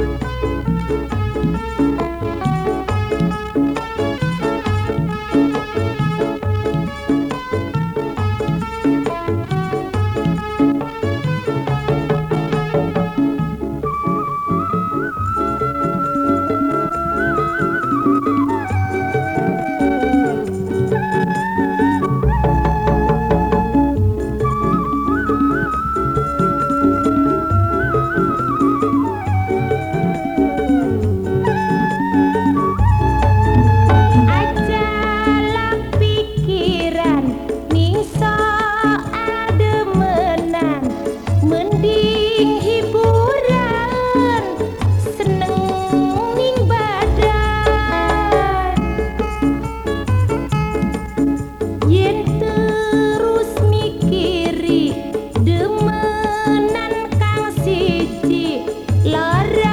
Thank la